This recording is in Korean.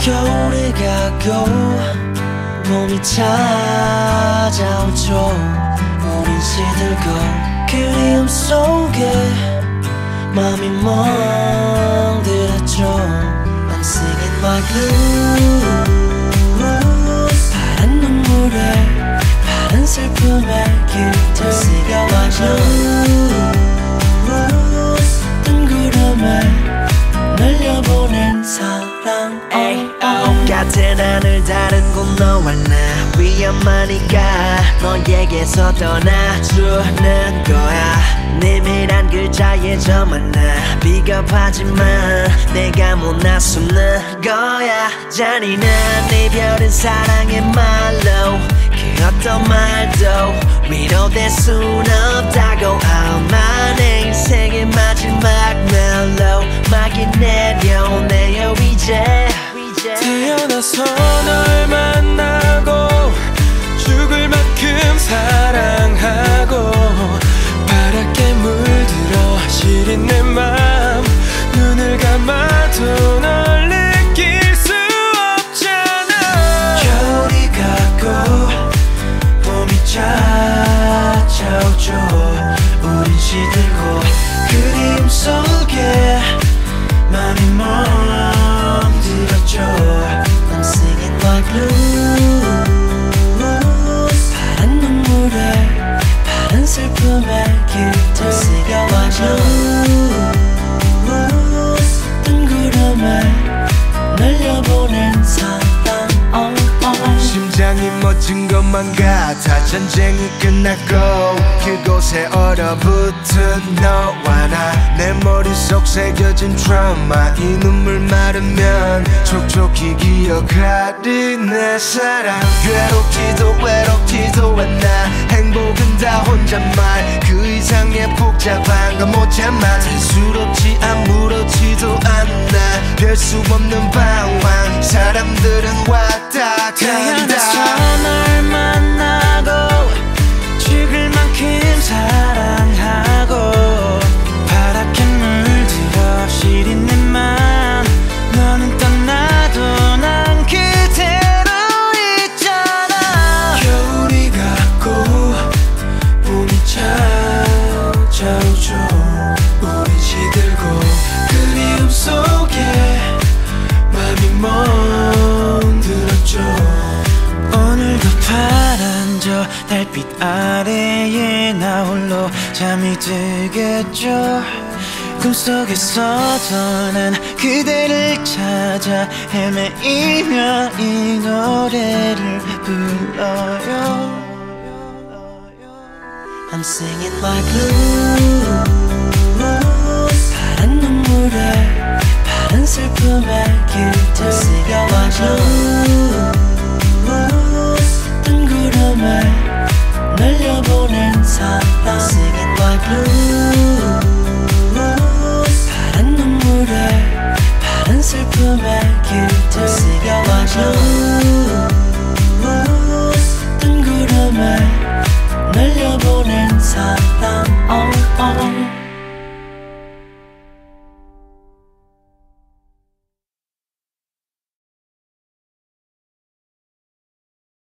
겨울이 가고 봄이 찾아오죠. 우린 시들고 그리움 속에 맘이 멍들었죠. I'm singing my blues 하늘 다른 곳 너와 나 위험하니까 너에게서 떠나주는 거야. 내밀한 글자에 저만 나 비겁하지만 내가 못 나서는 거야. 잔인한 이별은 사랑의 말로 그 어떤 말도 위로될 순 없다고. 아마 내 멎은 것만 같아 전쟁이 끝났고 그곳에 얼어붙은 내 머릿속 새겨진 트라우마. 이 눈물 마르면 촉촉히 기억하리 내 사랑. 괴롭지도 외롭지도 않아 행복은 다 혼잣말. 그 이상의 복잡한 건 못 참아. 대수롭지 아무렇지도 않아. 별수 없는 방황. 사람들은 왔 저 달빛 아래에 나 홀로 잠이 들겠죠. 꿈속에서도 난 그대를 찾아 헤매이며 이 노래를 불러요. I'm singing my blues. 파란 눈물에 파란 슬픔에 길들 I'm singing my can't turn your watch no